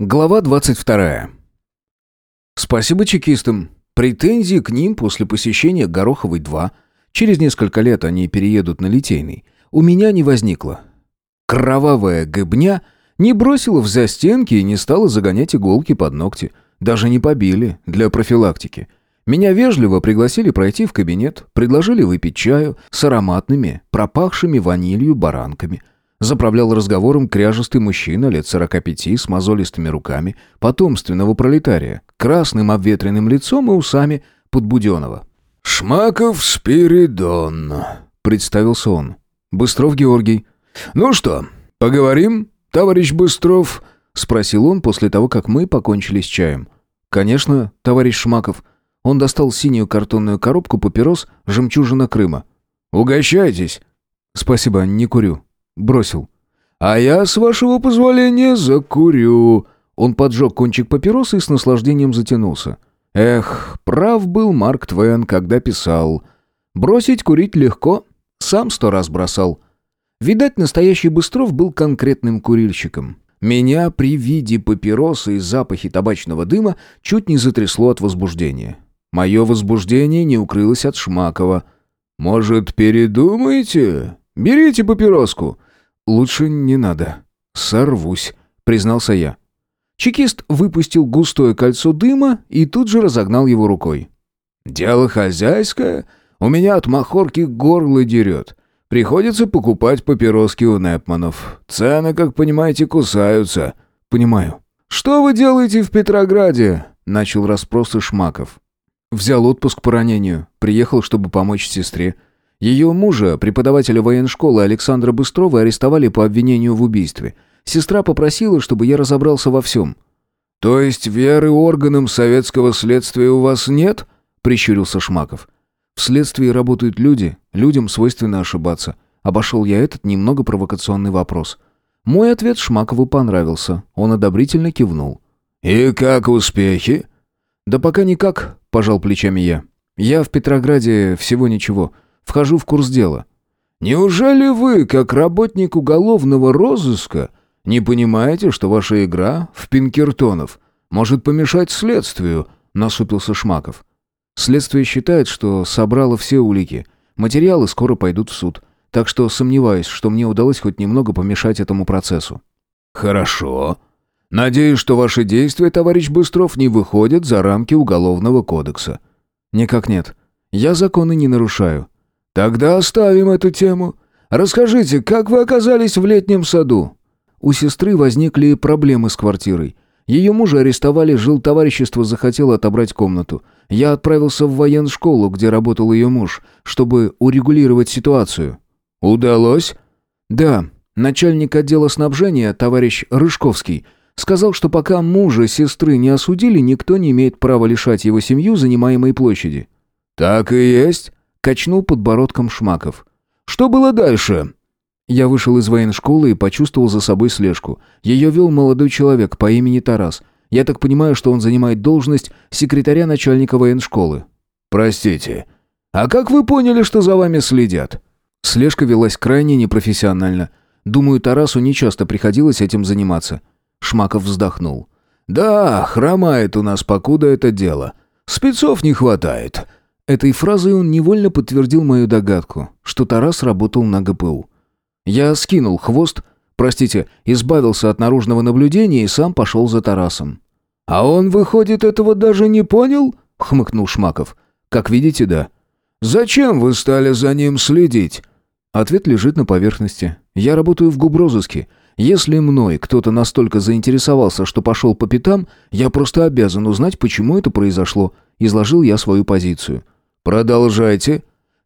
Глава 22. Спасибо чекистам. Претензий к ним после посещения Гороховой-2, через несколько лет они переедут на Литейный, у меня не возникло. Кровавая гыбня не бросила в застенки и не стала загонять иголки под ногти. Даже не побили, для профилактики. Меня вежливо пригласили пройти в кабинет, предложили выпить чаю с ароматными, пропахшими ванилью баранками – Заправлял разговором кряжестый мужчина лет сорока пяти с мозолистыми руками, потомственного пролетария, красным обветренным лицом и усами Подбуденова. «Шмаков Спиридон», — представился он. «Быстров Георгий». «Ну что, поговорим, товарищ Быстров?» — спросил он после того, как мы покончили с чаем. «Конечно, товарищ Шмаков». Он достал синюю картонную коробку папирос «Жемчужина Крыма». «Угощайтесь». «Спасибо, не курю». Бросил. «А я, с вашего позволения, закурю». Он поджег кончик папиросы и с наслаждением затянулся. Эх, прав был Марк Твен, когда писал. «Бросить курить легко, сам сто раз бросал». Видать, настоящий Быстров был конкретным курильщиком. Меня при виде папиросы и запахи табачного дыма чуть не затрясло от возбуждения. Мое возбуждение не укрылось от Шмакова. «Может, передумаете? Берите папироску. «Лучше не надо. Сорвусь», — признался я. Чекист выпустил густое кольцо дыма и тут же разогнал его рукой. «Дело хозяйское. У меня от махорки горло дерет. Приходится покупать папироски у Непманов. Цены, как понимаете, кусаются». «Понимаю». «Что вы делаете в Петрограде?» — начал расспросы Шмаков. «Взял отпуск по ранению. Приехал, чтобы помочь сестре. Ее мужа, преподавателя военшколы Александра Быстрова, арестовали по обвинению в убийстве. Сестра попросила, чтобы я разобрался во всем. «То есть веры органам советского следствия у вас нет?» — прищурился Шмаков. «В следствии работают люди, людям свойственно ошибаться». Обошел я этот немного провокационный вопрос. Мой ответ Шмакову понравился. Он одобрительно кивнул. «И как успехи?» «Да пока никак», — пожал плечами я. «Я в Петрограде всего ничего». Вхожу в курс дела. «Неужели вы, как работник уголовного розыска, не понимаете, что ваша игра в Пинкертонов может помешать следствию?» — насупился Шмаков. «Следствие считает, что собрало все улики. Материалы скоро пойдут в суд. Так что сомневаюсь, что мне удалось хоть немного помешать этому процессу». «Хорошо. Надеюсь, что ваши действия, товарищ Быстров, не выходят за рамки Уголовного кодекса». «Никак нет. Я законы не нарушаю. «Тогда оставим эту тему. Расскажите, как вы оказались в летнем саду?» У сестры возникли проблемы с квартирой. Ее мужа арестовали, жил товарищество захотело отобрать комнату. Я отправился в военшколу, где работал ее муж, чтобы урегулировать ситуацию. «Удалось?» «Да. Начальник отдела снабжения, товарищ Рыжковский, сказал, что пока мужа сестры не осудили, никто не имеет права лишать его семью занимаемой площади». «Так и есть?» Качнул подбородком Шмаков. «Что было дальше?» Я вышел из военшколы и почувствовал за собой слежку. Ее вел молодой человек по имени Тарас. Я так понимаю, что он занимает должность секретаря начальника военшколы. «Простите, а как вы поняли, что за вами следят?» Слежка велась крайне непрофессионально. Думаю, Тарасу нечасто приходилось этим заниматься. Шмаков вздохнул. «Да, хромает у нас покуда это дело. Спецов не хватает. Этой фразой он невольно подтвердил мою догадку, что Тарас работал на ГПУ. Я скинул хвост, простите, избавился от наружного наблюдения и сам пошел за Тарасом. «А он, выходит, этого даже не понял?» — хмыкнул Шмаков. «Как видите, да». «Зачем вы стали за ним следить?» Ответ лежит на поверхности. Я работаю в губрозыске. Если мной кто-то настолько заинтересовался, что пошел по пятам, я просто обязан узнать, почему это произошло. Изложил я свою позицию. «Продолжайте».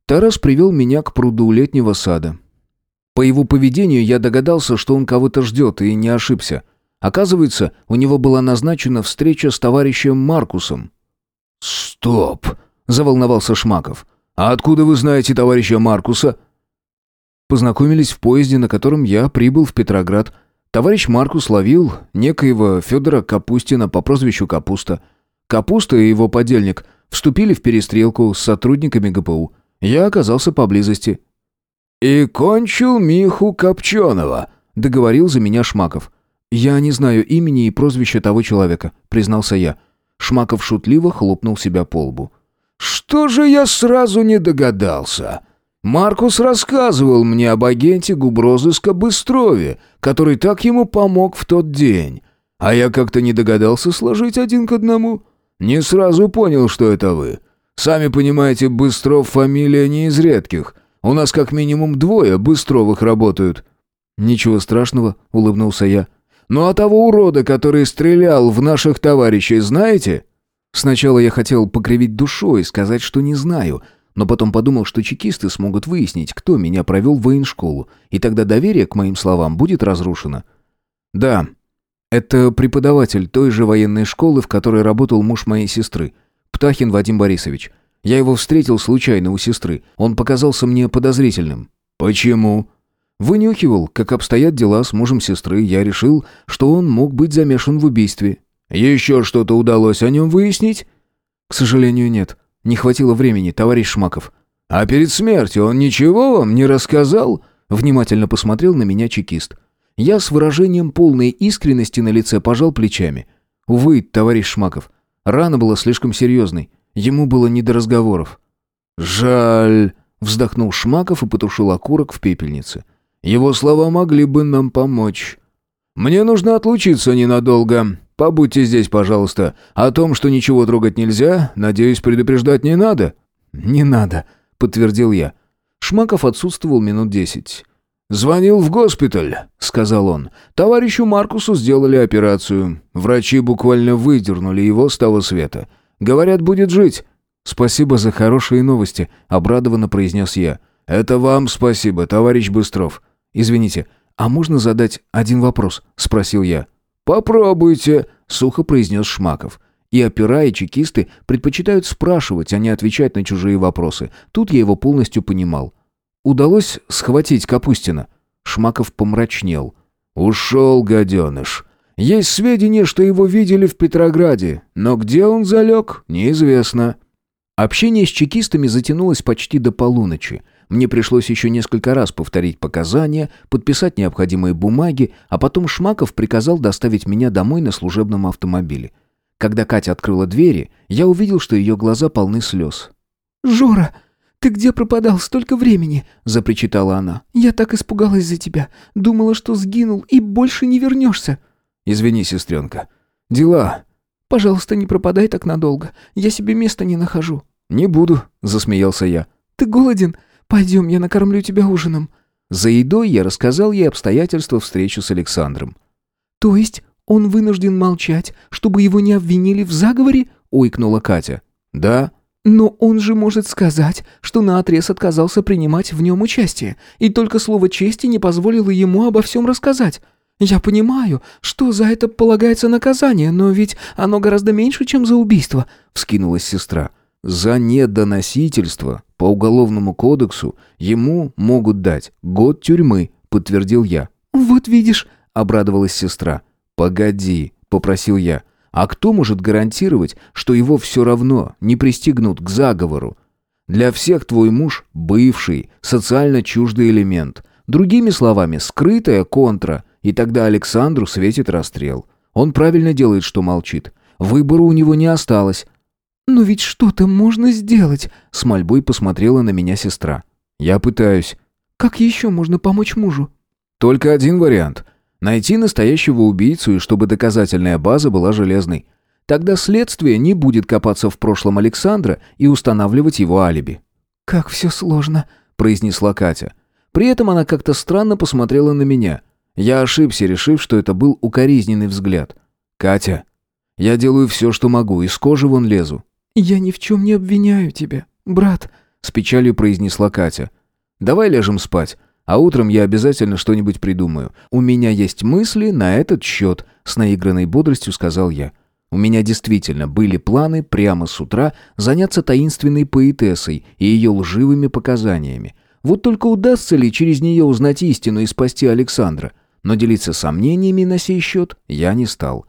Тарас привел меня к пруду летнего сада. По его поведению я догадался, что он кого-то ждет, и не ошибся. Оказывается, у него была назначена встреча с товарищем Маркусом. «Стоп!» — заволновался Шмаков. «А откуда вы знаете товарища Маркуса?» Познакомились в поезде, на котором я прибыл в Петроград. Товарищ Маркус ловил некоего Федора Капустина по прозвищу Капуста. Капуста и его подельник Вступили в перестрелку с сотрудниками ГПУ. Я оказался поблизости. «И кончил Миху Копченого», — договорил за меня Шмаков. «Я не знаю имени и прозвища того человека», — признался я. Шмаков шутливо хлопнул себя по лбу. «Что же я сразу не догадался? Маркус рассказывал мне об агенте губрозыска Быстрове, который так ему помог в тот день. А я как-то не догадался сложить один к одному. Не сразу понял, что это вы. Сами понимаете, Быстров фамилия не из редких. У нас как минимум двое Быстровых работают». «Ничего страшного», — улыбнулся я. «Ну а того урода, который стрелял в наших товарищей, знаете?» Сначала я хотел покривить душой сказать, что не знаю, но потом подумал, что чекисты смогут выяснить, кто меня провел в военшколу, и тогда доверие к моим словам будет разрушено. «Да, это преподаватель той же военной школы, в которой работал муж моей сестры, Птахин Вадим Борисович. Я его встретил случайно у сестры. Он показался мне подозрительным». «Почему?» Вынюхивал, как обстоят дела с мужем сестры, я решил, что он мог быть замешан в убийстве. «Еще что-то удалось о нем выяснить?» «К сожалению, нет. Не хватило времени, товарищ Шмаков». «А перед смертью он ничего вам не рассказал?» Внимательно посмотрел на меня чекист. Я с выражением полной искренности на лице пожал плечами. «Увы, товарищ Шмаков, рана была слишком серьезной. Ему было не до разговоров». «Жаль», — вздохнул Шмаков и потушил окурок в пепельнице. «Его слова могли бы нам помочь. Мне нужно отлучиться ненадолго. Побудьте здесь, пожалуйста. О том, что ничего трогать нельзя, надеюсь, предупреждать не надо». «Не надо», — подтвердил я. Шмаков отсутствовал минут десять. «Звонил в госпиталь», — сказал он. «Товарищу Маркусу сделали операцию. Врачи буквально выдернули его с того света. Говорят, будет жить». «Спасибо за хорошие новости», — обрадованно произнес я. «Это вам спасибо, товарищ Быстров». «Извините, а можно задать один вопрос?» — спросил я. «Попробуйте», — сухо произнес Шмаков. И опера, и чекисты предпочитают спрашивать, а не отвечать на чужие вопросы. Тут я его полностью понимал. Удалось схватить Капустина. Шмаков помрачнел. «Ушел, гаденыш. Есть сведения, что его видели в Петрограде, но где он залег, неизвестно». Общение с чекистами затянулось почти до полуночи. Мне пришлось еще несколько раз повторить показания, подписать необходимые бумаги, а потом Шмаков приказал доставить меня домой на служебном автомобиле. Когда Катя открыла двери, я увидел, что ее глаза полны слез. «Жора, ты где пропадал столько времени?» – запричитала она. «Я так испугалась за тебя. Думала, что сгинул и больше не вернешься». «Извини, сестренка. Дела». «Пожалуйста, не пропадай так надолго. Я себе места не нахожу». «Не буду», – засмеялся я. «Ты голоден? «Пойдем, я накормлю тебя ужином». За едой я рассказал ей обстоятельства встречи с Александром. «То есть он вынужден молчать, чтобы его не обвинили в заговоре?» — ойкнула Катя. «Да». «Но он же может сказать, что наотрез отказался принимать в нем участие, и только слово чести не позволило ему обо всем рассказать. Я понимаю, что за это полагается наказание, но ведь оно гораздо меньше, чем за убийство», — вскинулась сестра. За недоносительство по уголовному кодексу ему могут дать год тюрьмы, подтвердил я. Вот видишь, обрадовалась сестра. Погоди, попросил я. А кто может гарантировать, что его все равно не пристегнут к заговору? Для всех твой муж бывший, социально чуждый элемент. Другими словами, скрытая контра, и тогда Александру светит расстрел. Он правильно делает, что молчит. Выбора у него не осталось, «Но ведь что-то можно сделать», — с мольбой посмотрела на меня сестра. «Я пытаюсь». «Как еще можно помочь мужу?» «Только один вариант. Найти настоящего убийцу и чтобы доказательная база была железной. Тогда следствие не будет копаться в прошлом Александра и устанавливать его алиби». «Как все сложно», — произнесла Катя. При этом она как-то странно посмотрела на меня. Я ошибся, решив, что это был укоризненный взгляд. «Катя, я делаю все, что могу, из кожи вон лезу. «Я ни в чем не обвиняю тебя, брат», — с печалью произнесла Катя. «Давай ляжем спать, а утром я обязательно что-нибудь придумаю. У меня есть мысли на этот счет», — с наигранной бодростью сказал я. У меня действительно были планы прямо с утра заняться таинственной поэтессой и ее лживыми показаниями. Вот только удастся ли через нее узнать истину и спасти Александра? Но делиться сомнениями на сей счет я не стал.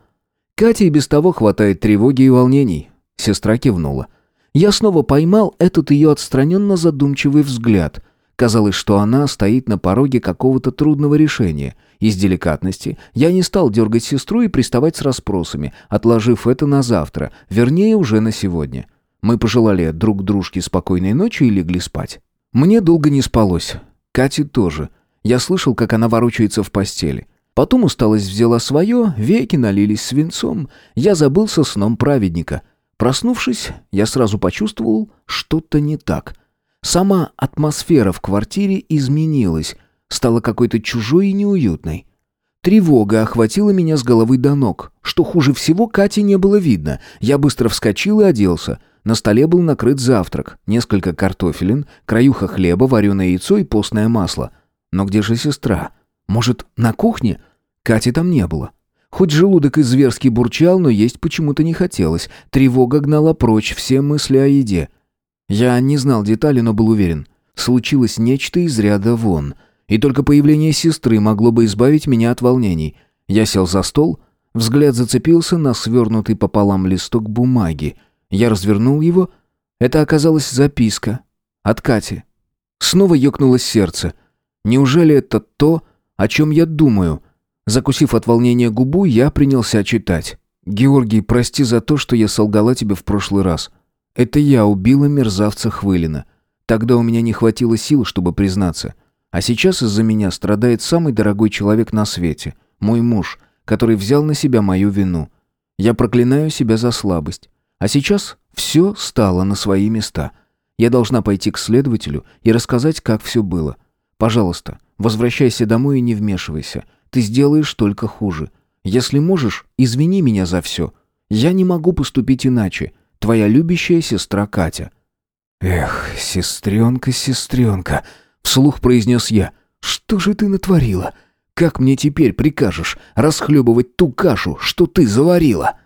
Кате и без того хватает тревоги и волнений. Сестра кивнула. Я снова поймал этот ее отстраненно задумчивый взгляд. Казалось, что она стоит на пороге какого-то трудного решения. Из деликатности я не стал дергать сестру и приставать с расспросами, отложив это на завтра, вернее, уже на сегодня. Мы пожелали друг дружке спокойной ночи и легли спать. Мне долго не спалось. Кате тоже. Я слышал, как она ворочается в постели. Потом усталость взяла свое, веки налились свинцом. Я забылся сном праведника. Проснувшись, я сразу почувствовал, что-то не так. Сама атмосфера в квартире изменилась, стала какой-то чужой и неуютной. Тревога охватила меня с головы до ног. Что хуже всего, Кати не было видно. Я быстро вскочил и оделся. На столе был накрыт завтрак. Несколько картофелин, краюха хлеба, вареное яйцо и постное масло. Но где же сестра? Может, на кухне? Кати там не было. Хоть желудок и зверски бурчал, но есть почему-то не хотелось. Тревога гнала прочь все мысли о еде. Я не знал детали, но был уверен. Случилось нечто из ряда вон. И только появление сестры могло бы избавить меня от волнений. Я сел за стол, взгляд зацепился на свернутый пополам листок бумаги. Я развернул его. Это оказалась записка. От Кати. Снова ёкнулось сердце. Неужели это то, о чем я думаю? Закусив от волнения губу, я принялся читать. «Георгий, прости за то, что я солгала тебе в прошлый раз. Это я убила мерзавца Хвылина. Тогда у меня не хватило сил, чтобы признаться. А сейчас из-за меня страдает самый дорогой человек на свете, мой муж, который взял на себя мою вину. Я проклинаю себя за слабость. А сейчас все стало на свои места. Я должна пойти к следователю и рассказать, как все было. Пожалуйста, возвращайся домой и не вмешивайся. Ты сделаешь только хуже. Если можешь, извини меня за все. Я не могу поступить иначе. Твоя любящая сестра Катя». «Эх, сестренка, сестренка», — вслух произнес я. «Что же ты натворила? Как мне теперь прикажешь расхлебывать ту кашу, что ты заварила?»